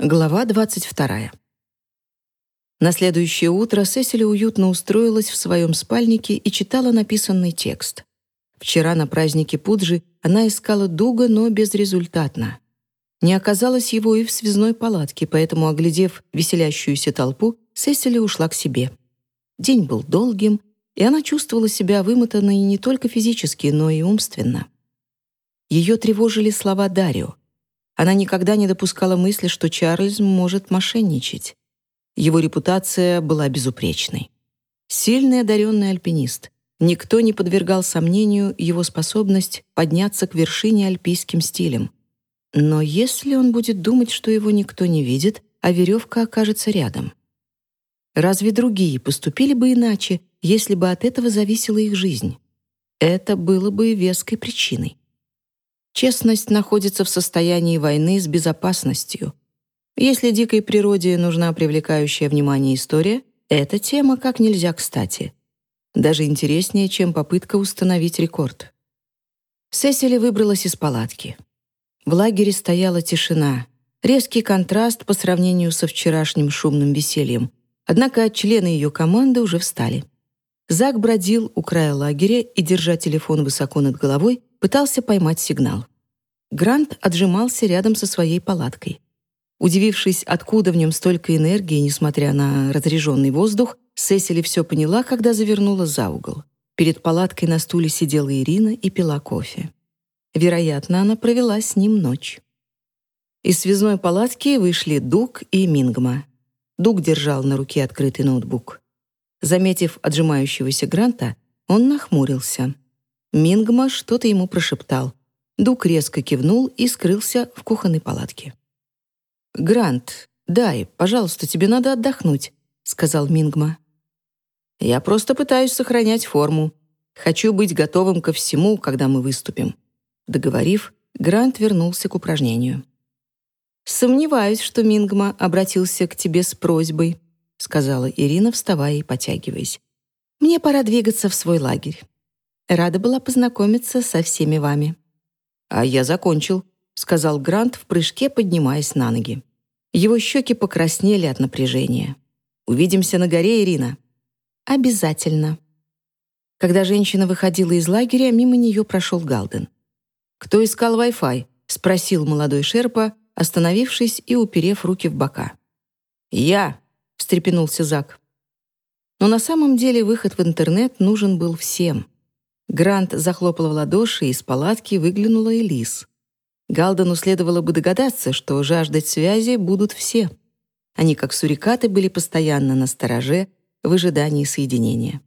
Глава 22. На следующее утро Сесили уютно устроилась в своем спальнике и читала написанный текст. Вчера на празднике Пуджи она искала Дуга, но безрезультатно. Не оказалось его и в связной палатке, поэтому, оглядев веселящуюся толпу, Сесили ушла к себе. День был долгим, и она чувствовала себя вымотанной не только физически, но и умственно. Ее тревожили слова Дарио. Она никогда не допускала мысли, что Чарльз может мошенничать. Его репутация была безупречной. Сильный одаренный альпинист. Никто не подвергал сомнению его способность подняться к вершине альпийским стилем. Но если он будет думать, что его никто не видит, а веревка окажется рядом? Разве другие поступили бы иначе, если бы от этого зависела их жизнь? Это было бы веской причиной. Честность находится в состоянии войны с безопасностью. Если дикой природе нужна привлекающая внимание история, эта тема как нельзя кстати. Даже интереснее, чем попытка установить рекорд. Сесили выбралась из палатки. В лагере стояла тишина, резкий контраст по сравнению со вчерашним шумным весельем. Однако члены ее команды уже встали. Зак бродил у края лагеря и, держа телефон высоко над головой, пытался поймать сигнал. Грант отжимался рядом со своей палаткой. Удивившись, откуда в нем столько энергии, несмотря на разряженный воздух, Сесили все поняла, когда завернула за угол. Перед палаткой на стуле сидела Ирина и пила кофе. Вероятно, она провела с ним ночь. Из связной палатки вышли Дуг и Мингма. Дуг держал на руке открытый ноутбук. Заметив отжимающегося Гранта, он нахмурился. Мингма что-то ему прошептал. Дук резко кивнул и скрылся в кухонной палатке. «Грант, дай, пожалуйста, тебе надо отдохнуть», — сказал Мингма. «Я просто пытаюсь сохранять форму. Хочу быть готовым ко всему, когда мы выступим». Договорив, Грант вернулся к упражнению. «Сомневаюсь, что Мингма обратился к тебе с просьбой», сказала Ирина, вставая и потягиваясь. «Мне пора двигаться в свой лагерь. Рада была познакомиться со всеми вами». «А я закончил», — сказал Грант в прыжке, поднимаясь на ноги. Его щеки покраснели от напряжения. «Увидимся на горе, Ирина». «Обязательно». Когда женщина выходила из лагеря, мимо нее прошел Галден. «Кто искал Wi-Fi?» — спросил молодой Шерпа, остановившись и уперев руки в бока. «Я!» — встрепенулся Зак. Но на самом деле выход в интернет нужен был всем — Грант захлопал в ладоши, и из палатки выглянула Элис. Галдену следовало бы догадаться, что жаждать связи будут все. Они, как сурикаты, были постоянно на стороже в ожидании соединения.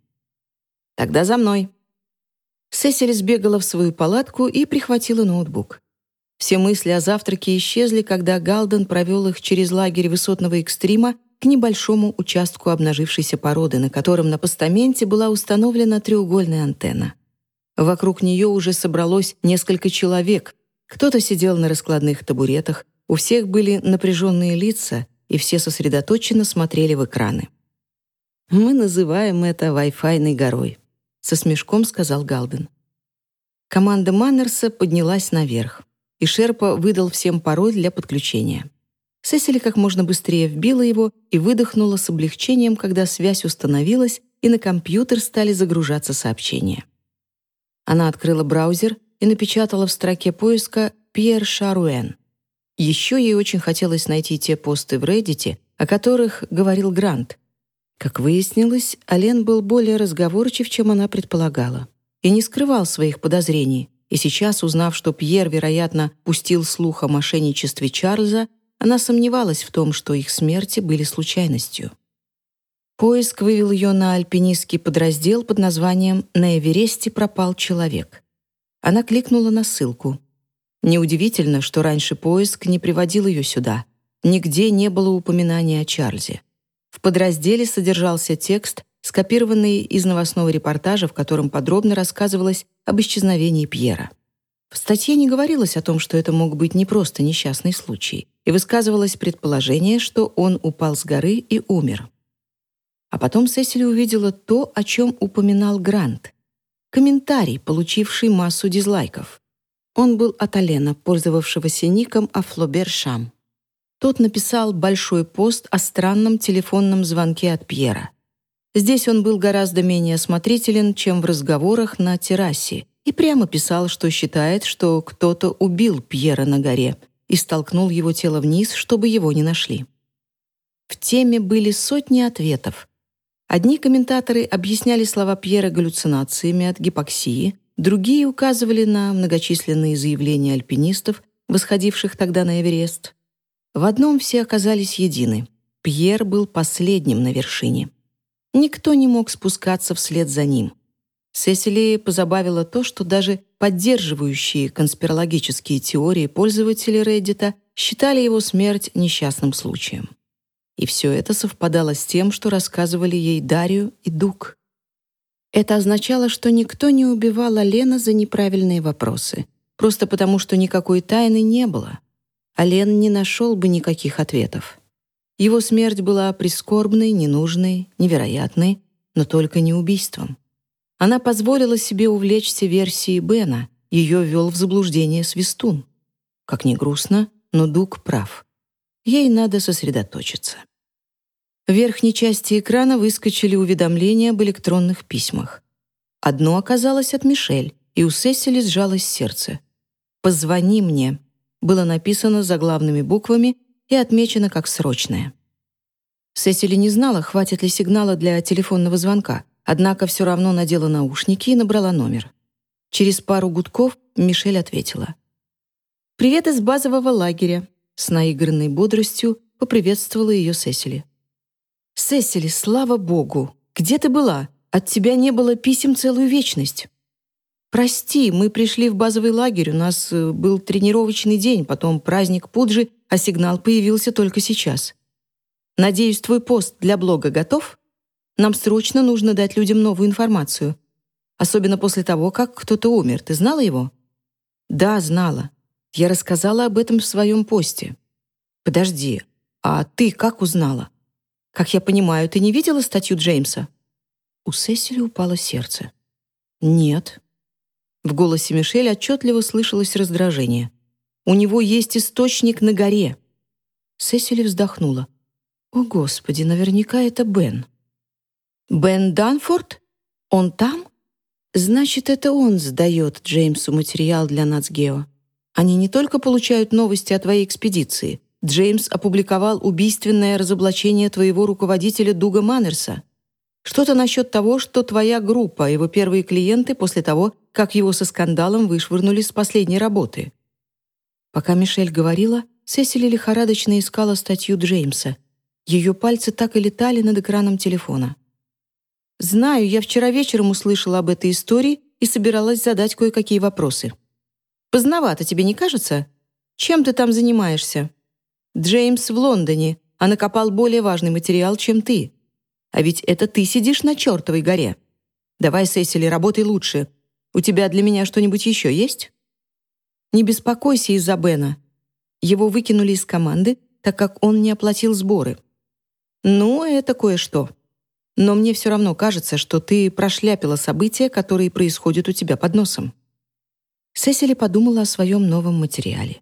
«Тогда за мной». Сесиль сбегала в свою палатку и прихватила ноутбук. Все мысли о завтраке исчезли, когда Галден провел их через лагерь высотного экстрима к небольшому участку обнажившейся породы, на котором на постаменте была установлена треугольная антенна. Вокруг нее уже собралось несколько человек. Кто-то сидел на раскладных табуретах, у всех были напряженные лица, и все сосредоточенно смотрели в экраны. «Мы называем это Wi-Fi горой», — со смешком сказал Галден. Команда Маннерса поднялась наверх, и Шерпа выдал всем пароль для подключения. Сесили как можно быстрее вбила его и выдохнула с облегчением, когда связь установилась, и на компьютер стали загружаться сообщения. Она открыла браузер и напечатала в строке поиска «Пьер Шаруэн». Еще ей очень хотелось найти те посты в Reddit, о которых говорил Грант. Как выяснилось, Ален был более разговорчив, чем она предполагала, и не скрывал своих подозрений. И сейчас, узнав, что Пьер, вероятно, пустил слух о мошенничестве Чарльза, она сомневалась в том, что их смерти были случайностью. Поиск вывел ее на альпинистский подраздел под названием «На Эвересте пропал человек». Она кликнула на ссылку. Неудивительно, что раньше поиск не приводил ее сюда. Нигде не было упоминания о Чарльзе. В подразделе содержался текст, скопированный из новостного репортажа, в котором подробно рассказывалось об исчезновении Пьера. В статье не говорилось о том, что это мог быть не просто несчастный случай, и высказывалось предположение, что он упал с горы и умер. А потом Сесили увидела то, о чем упоминал Грант. Комментарий, получивший массу дизлайков. Он был от Алена, пользовавшегося ником Афлобер Шам. тот написал большой пост о странном телефонном звонке от Пьера. Здесь он был гораздо менее осмотрителен, чем в разговорах на террасе, и прямо писал, что считает, что кто-то убил Пьера на горе и столкнул его тело вниз, чтобы его не нашли. В теме были сотни ответов. Одни комментаторы объясняли слова Пьера галлюцинациями от гипоксии, другие указывали на многочисленные заявления альпинистов, восходивших тогда на Эверест. В одном все оказались едины. Пьер был последним на вершине. Никто не мог спускаться вслед за ним. Сесили позабавило то, что даже поддерживающие конспирологические теории пользователи Reddit считали его смерть несчастным случаем. И все это совпадало с тем, что рассказывали ей Дарью и Дук. Это означало, что никто не убивал Алена за неправильные вопросы, просто потому что никакой тайны не было. Ален не нашел бы никаких ответов. Его смерть была прискорбной, ненужной, невероятной, но только не убийством. Она позволила себе увлечься версией Бена, ее ввел в заблуждение Свистун. Как ни грустно, но Дуг прав. Ей надо сосредоточиться. В верхней части экрана выскочили уведомления об электронных письмах. Одно оказалось от Мишель, и у Сесили сжалось сердце. «Позвони мне», было написано заглавными буквами и отмечено как срочное. Сесили не знала, хватит ли сигнала для телефонного звонка, однако все равно надела наушники и набрала номер. Через пару гудков Мишель ответила. «Привет из базового лагеря», — с наигранной бодростью поприветствовала ее Сесили. «Сесили, слава богу! Где ты была? От тебя не было писем целую вечность». «Прости, мы пришли в базовый лагерь, у нас э, был тренировочный день, потом праздник Пуджи, а сигнал появился только сейчас. Надеюсь, твой пост для блога готов? Нам срочно нужно дать людям новую информацию. Особенно после того, как кто-то умер. Ты знала его?» «Да, знала. Я рассказала об этом в своем посте». «Подожди, а ты как узнала? Как я понимаю, ты не видела статью Джеймса?» У Сесили упало сердце. «Нет», в голосе Мишель отчетливо слышалось раздражение. «У него есть источник на горе». Сесили вздохнула. «О, Господи, наверняка это Бен». «Бен Данфорд? Он там?» «Значит, это он сдает Джеймсу материал для Нацгео. Они не только получают новости о твоей экспедиции. Джеймс опубликовал убийственное разоблачение твоего руководителя Дуга Маннерса. Что-то насчет того, что твоя группа, его первые клиенты после того, как его со скандалом вышвырнули с последней работы. Пока Мишель говорила, Сесили лихорадочно искала статью Джеймса. Ее пальцы так и летали над экраном телефона. «Знаю, я вчера вечером услышала об этой истории и собиралась задать кое-какие вопросы. Поздновато тебе не кажется? Чем ты там занимаешься? Джеймс в Лондоне, а накопал более важный материал, чем ты. А ведь это ты сидишь на чертовой горе. Давай, Сесили, работай лучше. У тебя для меня что-нибудь еще есть? Не беспокойся из-за Бена. Его выкинули из команды, так как он не оплатил сборы. Ну, это кое-что. Но мне все равно кажется, что ты прошляпила события, которые происходят у тебя под носом. Сесили подумала о своем новом материале.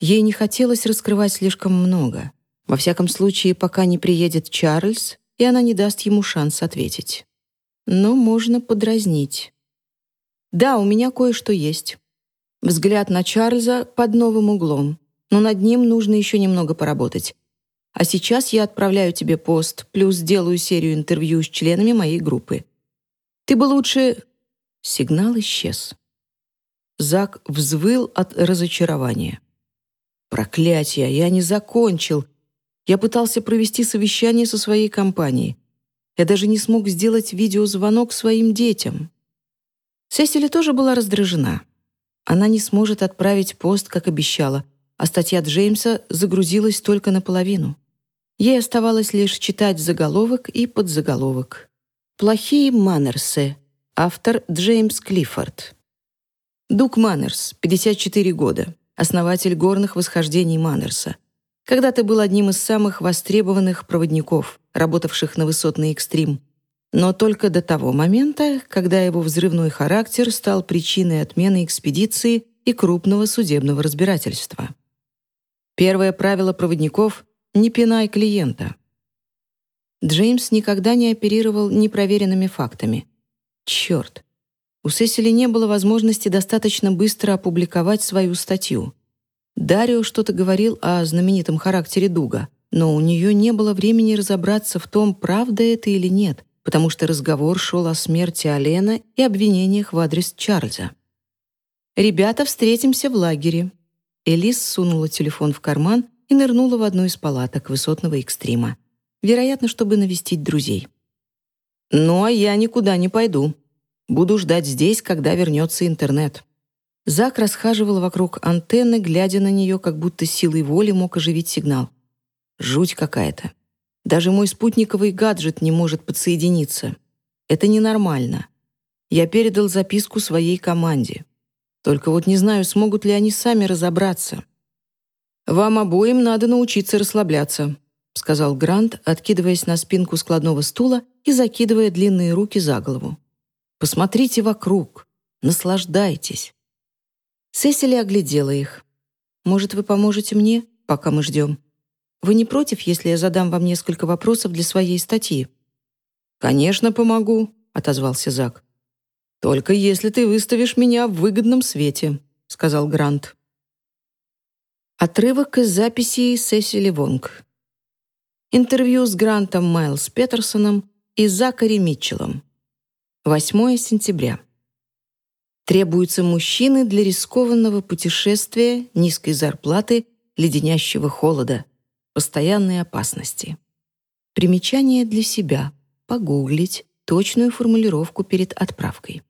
Ей не хотелось раскрывать слишком много. Во всяком случае, пока не приедет Чарльз, и она не даст ему шанс ответить. Но можно подразнить. «Да, у меня кое-что есть». Взгляд на Чарльза под новым углом, но над ним нужно еще немного поработать. А сейчас я отправляю тебе пост, плюс делаю серию интервью с членами моей группы. Ты бы лучше...» Сигнал исчез. Зак взвыл от разочарования. «Проклятие, я не закончил. Я пытался провести совещание со своей компанией. Я даже не смог сделать видеозвонок своим детям. Сесили тоже была раздражена. Она не сможет отправить пост, как обещала, а статья Джеймса загрузилась только наполовину. Ей оставалось лишь читать заголовок и подзаголовок. «Плохие маннерсы». Автор Джеймс Клиффорд. Дук Маннерс, 54 года, основатель горных восхождений Маннерса — когда-то был одним из самых востребованных проводников, работавших на высотный экстрим. Но только до того момента, когда его взрывной характер стал причиной отмены экспедиции и крупного судебного разбирательства. Первое правило проводников — не пинай клиента. Джеймс никогда не оперировал непроверенными фактами. Черт. У Сесили не было возможности достаточно быстро опубликовать свою статью. Дарио что-то говорил о знаменитом характере Дуга, но у нее не было времени разобраться в том, правда это или нет, потому что разговор шел о смерти Алена и обвинениях в адрес Чарльза. «Ребята, встретимся в лагере». Элис сунула телефон в карман и нырнула в одну из палаток высотного экстрима. Вероятно, чтобы навестить друзей. «Ну, а я никуда не пойду. Буду ждать здесь, когда вернется интернет». Зак расхаживал вокруг антенны, глядя на нее, как будто силой воли мог оживить сигнал. Жуть какая-то. Даже мой спутниковый гаджет не может подсоединиться. Это ненормально. Я передал записку своей команде. Только вот не знаю, смогут ли они сами разобраться. «Вам обоим надо научиться расслабляться», — сказал Грант, откидываясь на спинку складного стула и закидывая длинные руки за голову. «Посмотрите вокруг, наслаждайтесь». Сесили оглядела их. «Может, вы поможете мне, пока мы ждем? Вы не против, если я задам вам несколько вопросов для своей статьи?» «Конечно, помогу», — отозвался Зак. «Только если ты выставишь меня в выгодном свете», — сказал Грант. Отрывок из записи Сесили Вонг. Интервью с Грантом Майлз Петерсоном и Закари Митчеллом. 8 сентября. Требуются мужчины для рискованного путешествия, низкой зарплаты, леденящего холода, постоянной опасности. Примечание для себя. Погуглить точную формулировку перед отправкой.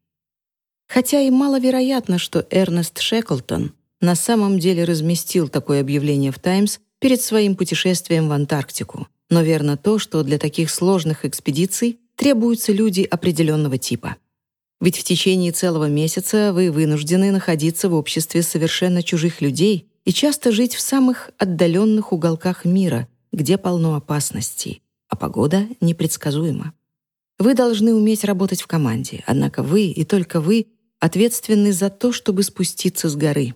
Хотя и маловероятно, что Эрнест Шеклтон на самом деле разместил такое объявление в «Таймс» перед своим путешествием в Антарктику. Но верно то, что для таких сложных экспедиций требуются люди определенного типа. Ведь в течение целого месяца вы вынуждены находиться в обществе совершенно чужих людей и часто жить в самых отдаленных уголках мира, где полно опасностей, а погода непредсказуема. Вы должны уметь работать в команде, однако вы и только вы ответственны за то, чтобы спуститься с горы.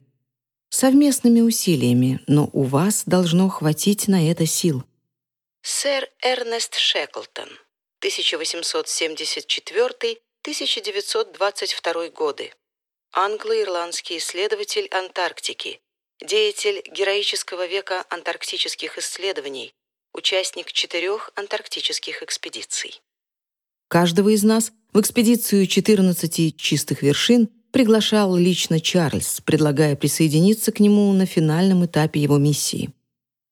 Совместными усилиями, но у вас должно хватить на это сил. Сэр Эрнест Шеклтон, 1874-1922 годы. Англо-ирландский исследователь Антарктики, деятель героического века антарктических исследований, участник четырех антарктических экспедиций. Каждого из нас в экспедицию 14 чистых вершин приглашал лично Чарльз, предлагая присоединиться к нему на финальном этапе его миссии.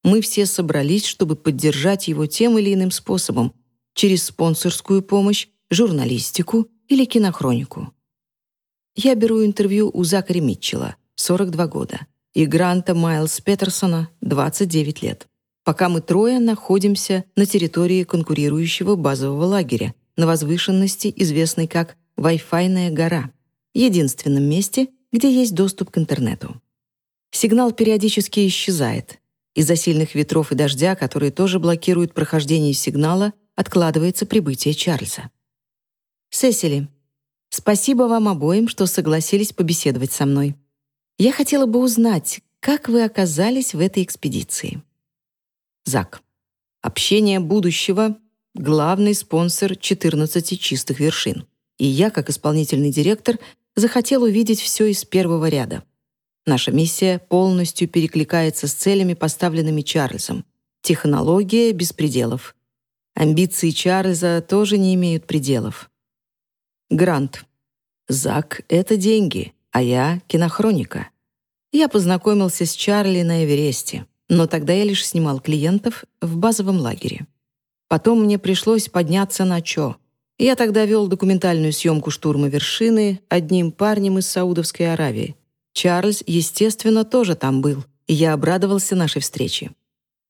Мы все собрались, чтобы поддержать его тем или иным способом, через спонсорскую помощь, журналистику или кинохронику. Я беру интервью у Закари Митчелла, 42 года, и Гранта Майлз Петерсона, 29 лет. Пока мы трое находимся на территории конкурирующего базового лагеря, на возвышенности, известной как Wi-Fi гора, единственном месте, где есть доступ к интернету. Сигнал периодически исчезает. Из-за сильных ветров и дождя, которые тоже блокируют прохождение сигнала, откладывается прибытие Чарльза. Сесили, спасибо вам обоим, что согласились побеседовать со мной. Я хотела бы узнать, как вы оказались в этой экспедиции. Зак. Общение будущего главный спонсор 14 чистых вершин. И я, как исполнительный директор, захотел увидеть все из первого ряда. Наша миссия полностью перекликается с целями, поставленными Чарльзом. Технология без пределов. Амбиции Чарльза тоже не имеют пределов. Грант. Зак — это деньги, а я — кинохроника. Я познакомился с Чарли на Эвересте, но тогда я лишь снимал клиентов в базовом лагере. Потом мне пришлось подняться на Чо. Я тогда вел документальную съемку штурма вершины одним парнем из Саудовской Аравии. Чарльз, естественно, тоже там был, и я обрадовался нашей встрече.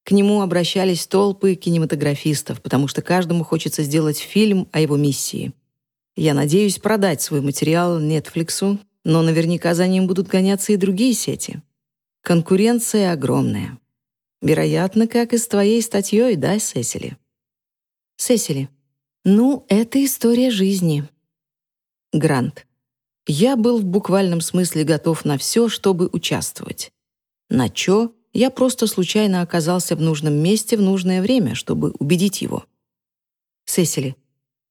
К нему обращались толпы кинематографистов, потому что каждому хочется сделать фильм о его миссии. Я надеюсь продать свой материал Нетфликсу, но наверняка за ним будут гоняться и другие сети. Конкуренция огромная. Вероятно, как и с твоей статьей, да, Сесили? Сесили. Ну, это история жизни. Грант. Я был в буквальном смысле готов на все, чтобы участвовать. На чё я просто случайно оказался в нужном месте в нужное время, чтобы убедить его. Сесили,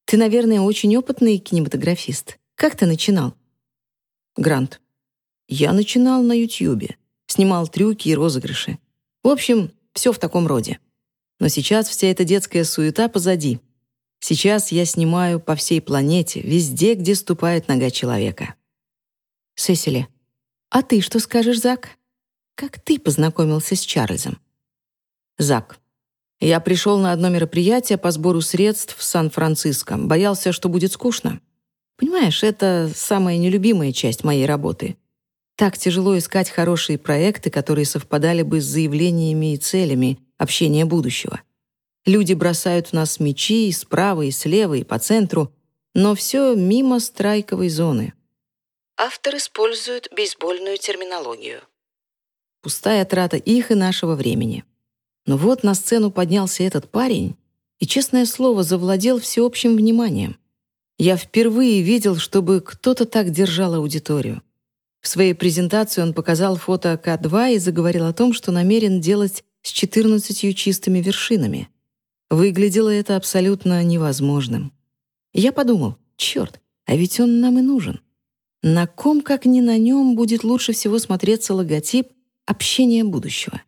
ты, наверное, очень опытный кинематографист. Как ты начинал? Грант. Я начинал на Ютьюбе. Снимал трюки и розыгрыши. В общем, все в таком роде. Но сейчас вся эта детская суета позади. Сейчас я снимаю по всей планете, везде, где ступает нога человека. Сесили. А ты что скажешь, Зак? Как ты познакомился с Чарльзом? Зак. Я пришел на одно мероприятие по сбору средств в Сан-Франциско. Боялся, что будет скучно. Понимаешь, это самая нелюбимая часть моей работы. Так тяжело искать хорошие проекты, которые совпадали бы с заявлениями и целями общения будущего. Люди бросают в нас мячи и справа, и слева, и по центру, но все мимо страйковой зоны. Автор использует бейсбольную терминологию. Пустая трата их и нашего времени. Но вот на сцену поднялся этот парень и, честное слово, завладел всеобщим вниманием. Я впервые видел, чтобы кто-то так держал аудиторию. В своей презентации он показал фото К2 и заговорил о том, что намерен делать с 14 чистыми вершинами. Выглядело это абсолютно невозможным. Я подумал, черт, а ведь он нам и нужен. На ком, как ни на нем, будет лучше всего смотреться логотип общения будущего.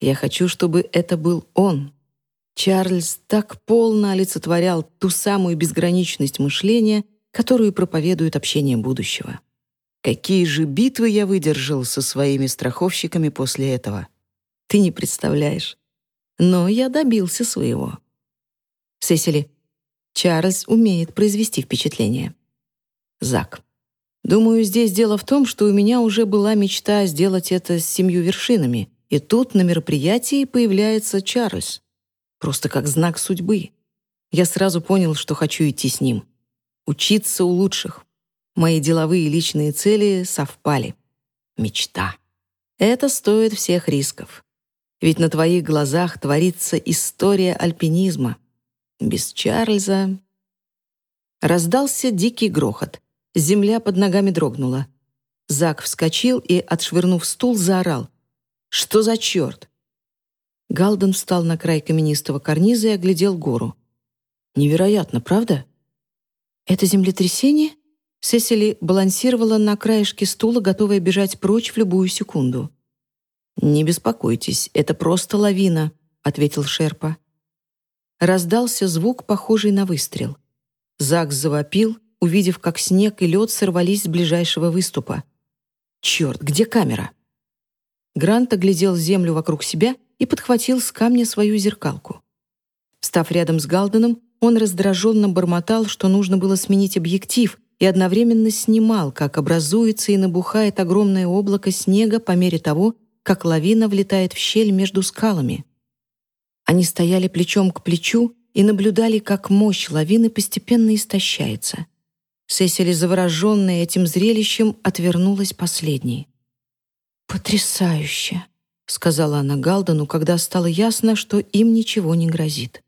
Я хочу, чтобы это был он. Чарльз так полно олицетворял ту самую безграничность мышления, которую проповедует общение будущего. Какие же битвы я выдержал со своими страховщиками после этого. Ты не представляешь. Но я добился своего. Сесили, Чарльз умеет произвести впечатление. Зак. Думаю, здесь дело в том, что у меня уже была мечта сделать это с семью вершинами, и тут на мероприятии появляется Чарльз. Просто как знак судьбы. Я сразу понял, что хочу идти с ним. Учиться у лучших. Мои деловые и личные цели совпали. Мечта. Это стоит всех рисков. Ведь на твоих глазах творится история альпинизма. Без Чарльза... Раздался дикий грохот. Земля под ногами дрогнула. Зак вскочил и, отшвырнув стул, заорал. Что за черт? Галден встал на край каменистого карниза и оглядел гору. Невероятно, правда? Это землетрясение? Сесили балансировала на краешке стула, готовая бежать прочь в любую секунду. «Не беспокойтесь, это просто лавина», — ответил Шерпа. Раздался звук, похожий на выстрел. Зак завопил, увидев, как снег и лед сорвались с ближайшего выступа. «Черт, где камера?» Грант оглядел землю вокруг себя и подхватил с камня свою зеркалку. Став рядом с Галденом, он раздраженно бормотал, что нужно было сменить объектив, и одновременно снимал, как образуется и набухает огромное облако снега по мере того, как лавина влетает в щель между скалами. Они стояли плечом к плечу и наблюдали, как мощь лавины постепенно истощается. Сесили, завороженная этим зрелищем, отвернулась последней. «Потрясающе!» — сказала она Галдену, когда стало ясно, что им ничего не грозит.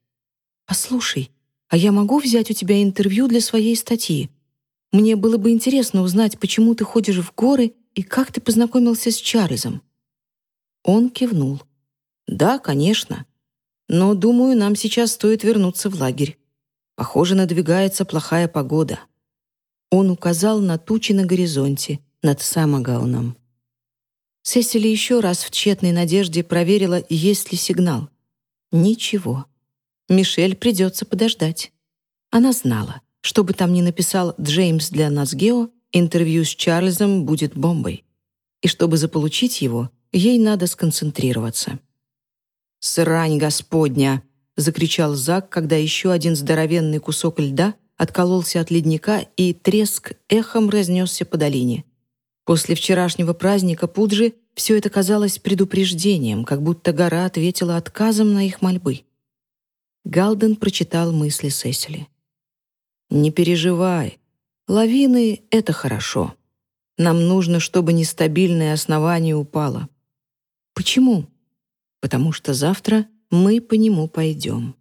«Послушай, а я могу взять у тебя интервью для своей статьи? Мне было бы интересно узнать, почему ты ходишь в горы и как ты познакомился с Чарльзом». Он кивнул. «Да, конечно. Но, думаю, нам сейчас стоит вернуться в лагерь. Похоже, надвигается плохая погода». Он указал на тучи на горизонте над Самогауном. Сесили еще раз в тщетной надежде проверила, есть ли сигнал. Ничего. Мишель придется подождать. Она знала, что бы там ни написал Джеймс для Нацгео, интервью с Чарльзом будет бомбой. И чтобы заполучить его, ей надо сконцентрироваться. «Срань господня!» — закричал Зак, когда еще один здоровенный кусок льда откололся от ледника, и треск эхом разнесся по долине. После вчерашнего праздника Пуджи все это казалось предупреждением, как будто гора ответила отказом на их мольбы. Галден прочитал мысли Сесили. «Не переживай. Лавины — это хорошо. Нам нужно, чтобы нестабильное основание упало. Почему? Потому что завтра мы по нему пойдем».